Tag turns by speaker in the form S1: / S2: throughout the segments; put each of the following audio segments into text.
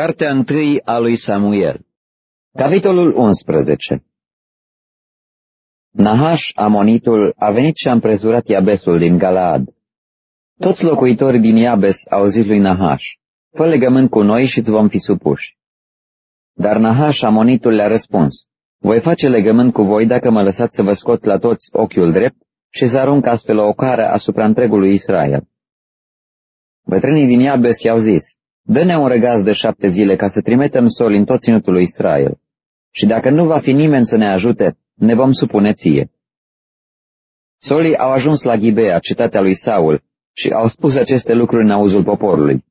S1: Cartea întâi a lui Samuel Capitolul 11 Nahaș, amonitul, a venit și a împrezurat Iabesul din Galaad. Toți locuitorii din Iabes au zis lui Nahaș, fă legământ cu noi și îți vom fi supuși. Dar Nahaș, amonitul, le-a răspuns, voi face legământ cu voi dacă mă lăsați să vă scot la toți ochiul drept și să arunc astfel o cară asupra întregului Israel. Bătrânii din Iabes i-au zis, Dă-ne un răgaz de șapte zile ca să trimitem soli în tot ținutul lui Israel. Și dacă nu va fi nimeni să ne ajute, ne vom supune ție. Solii au ajuns la Ghibea, cetatea lui Saul, și au spus aceste lucruri în auzul poporului.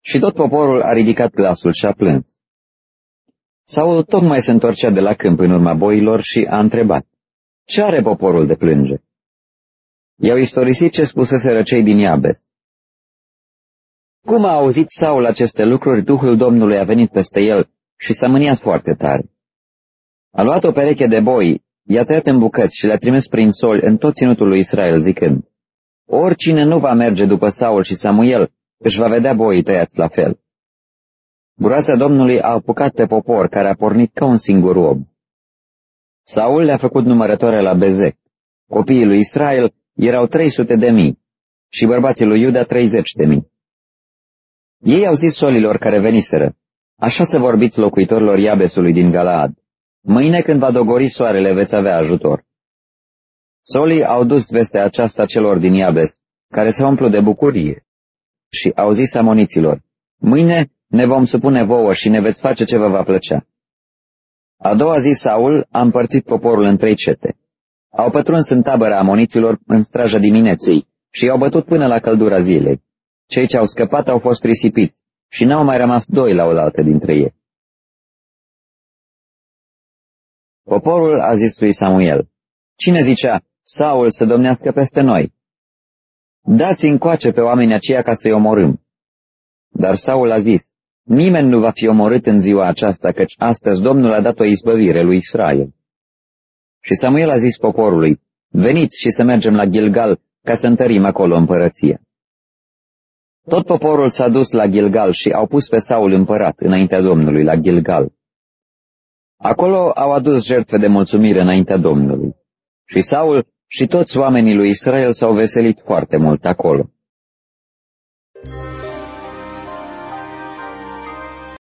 S1: Și tot poporul a ridicat glasul și a plâns. Saul tocmai se întorcea de la câmp în urma boilor și a întrebat, Ce are poporul de plânge? I-au istorisit ce spusese cei din Iabes. Cum a auzit Saul aceste lucruri, Duhul Domnului a venit peste el și s-a mâniat foarte tare. A luat o pereche de boi, i-a tăiat în bucăți și le-a trimis prin sol în tot ținutul lui Israel, zicând, Oricine nu va merge după Saul și Samuel, își va vedea boii tăiați la fel. Groasa Domnului a apucat pe popor, care a pornit ca un singur om. Saul le-a făcut numărătoare la Bezec. Copiii lui Israel erau 300 de mii și bărbații lui Iuda 30 de mii. Ei au zis solilor care veniseră, așa să vorbiți locuitorilor Iabesului din Galaad. Mâine când va dogori soarele veți avea ajutor. Solii au dus vestea aceasta celor din Iabes, care se umplu de bucurie, și au zis amoniților, mâine ne vom supune vouă și ne veți face ce vă va plăcea. A doua zi Saul a împărțit poporul în trei cete. Au pătruns în tabăra amoniților în straja dimineții și i-au bătut până la căldura zilei. Cei ce au scăpat au fost risipiți și n-au mai rămas doi la oaltă dintre ei. Poporul a zis lui Samuel, Cine zicea, Saul să domnească peste noi? Dați încoace pe oamenii aceia ca să-i omorâm. Dar Saul a zis, Nimeni nu va fi omorât în ziua aceasta, căci astăzi Domnul a dat o izbăvire lui Israel. Și Samuel a zis poporului, Veniți și să mergem la Gilgal ca să întărim acolo împărăția. Tot poporul s-a dus la Gilgal și au pus pe Saul împărat înaintea Domnului la Gilgal. Acolo au adus jertfe de mulțumire înaintea Domnului. Și Saul și toți oamenii lui Israel s-au veselit foarte mult acolo.